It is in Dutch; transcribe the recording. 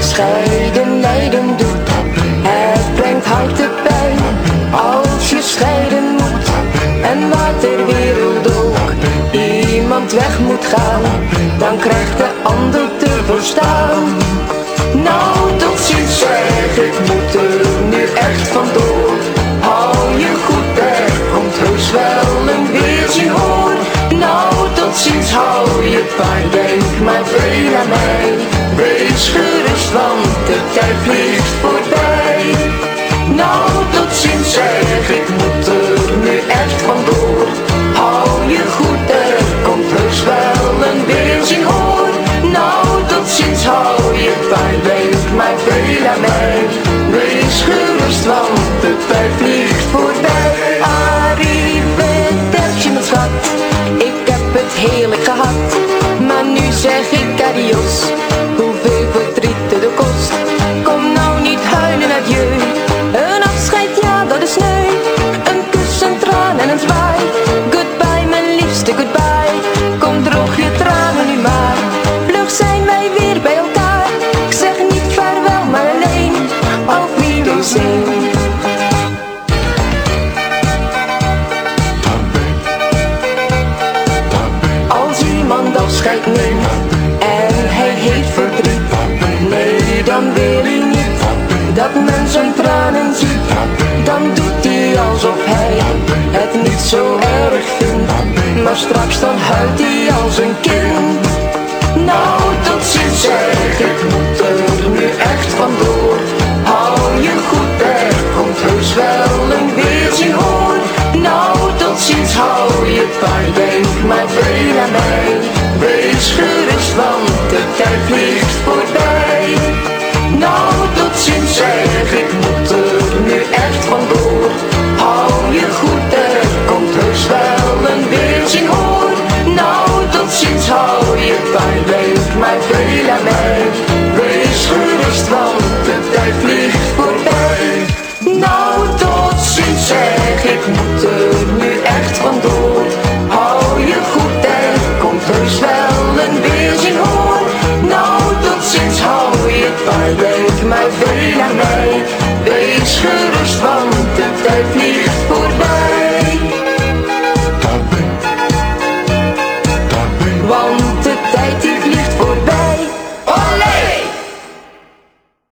scheiden lijden doet. Het brengt hartepijn als je scheiden moet. En wat ter wereld ook iemand weg moet gaan, dan krijgt de ander te verstaan. Nou, tot ziens zeg, ik moet er nu echt vandoor. Ziens, hou je pijn, denk maar veel aan mij. Wees gerust, want de tijd vliegt voorbij. Nou, tot ziens zeg, ik moet er nu echt vandoor. Hou je goed, er komt heus wel een weerzien hoor. Nou, tot ziens, hou je pijn, denk maar veel aan mij. Wees gerust, want de tijd vliegt voorbij. Arrivederci, adios, hoeveel verdriet het ook kost. Kom nou niet huilen, adieu. Een afscheid, ja, dat is sneu. Een kus, een traan en een zwaai. Goodbye, mijn liefste, goodbye. Kom droog je tranen nu maar. Vlug zijn wij weer bij elkaar. Ik zeg niet vaarwel, maar alleen. Auf Wiedersehen. Als iemand afscheid neemt dan wil hij niet dat men zijn tranen ziet. Dan doet hij alsof hij het niet zo erg vindt, maar straks dan huilt hij als een kind. Nou, tot ziens zeg, ik moet er nu echt vandoor. Hou je goed, er komt heus wel een weerzien hoor. Nou, tot ziens, hou je pijn, denk maar veel aan mij. Wees gerust, vandoor. Hou je goed en komt heus wel een beetje hoor. Nou, tot ziens, hou je het waar, denk mij veel aan mij. Wees gerust, van.